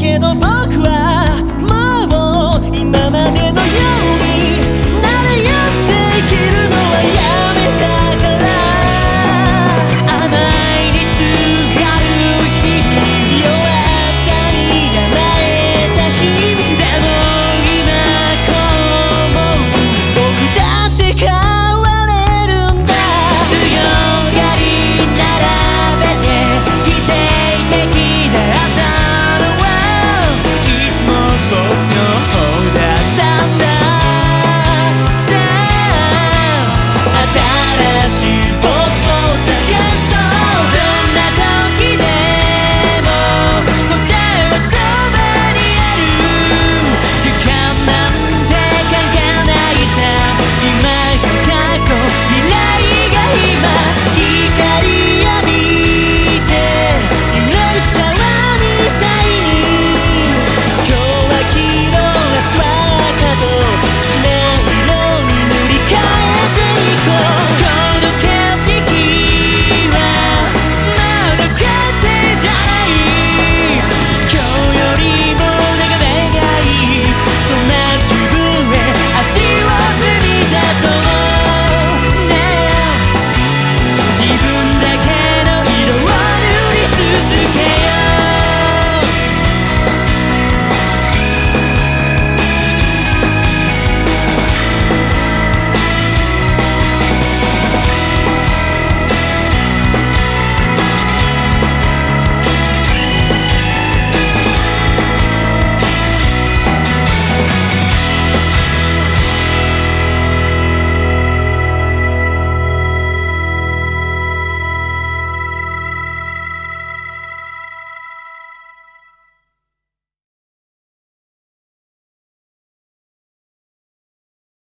quedo mal.